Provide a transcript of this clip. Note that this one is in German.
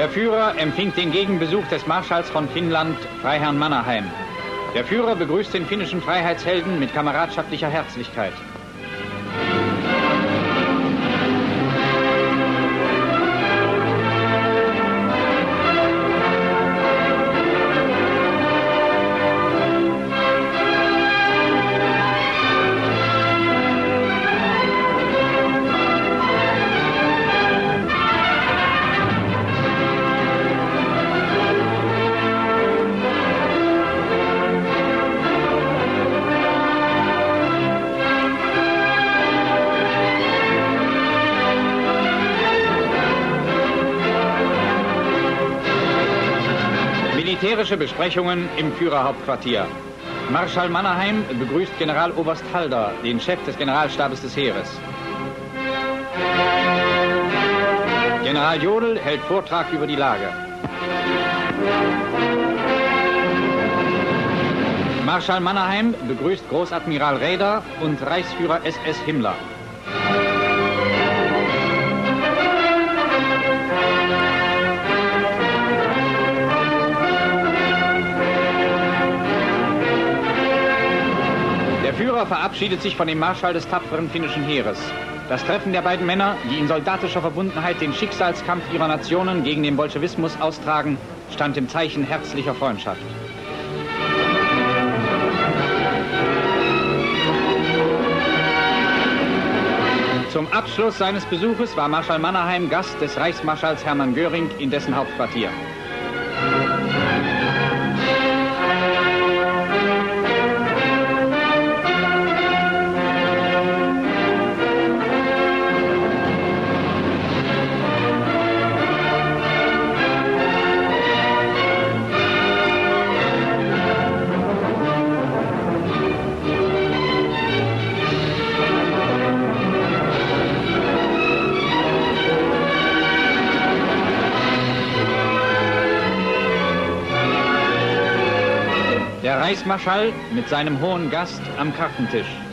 Der Führer empfing den Gegenbesuch des Marschalls von Finnland, Freiherrn Mannerheim. Der Führer begrüßt den finnischen Freiheitshelden mit kameradschaftlicher Herzlichkeit. Militärische Besprechungen im Führerhauptquartier. Marschall Mannerheim begrüßt Generaloberst Halder, den Chef des Generalstabes des Heeres. General Jodl hält Vortrag über die Lage. Marschall Mannerheim begrüßt Großadmiral Räder und Reichsführer SS Himmler. Führer verabschiedet sich von dem Marschall des tapferen finnischen Heeres. Das Treffen der beiden Männer, die in soldatischer Verbundenheit den Schicksalskampf ihrer Nationen gegen den Bolschewismus austragen, stand im Zeichen herzlicher Freundschaft. Zum Abschluss seines Besuches war Marschall Mannerheim Gast des Reichsmarschalls Hermann Göring in dessen Hauptquartier. Reichsmarschall mit seinem hohen Gast am Kartentisch.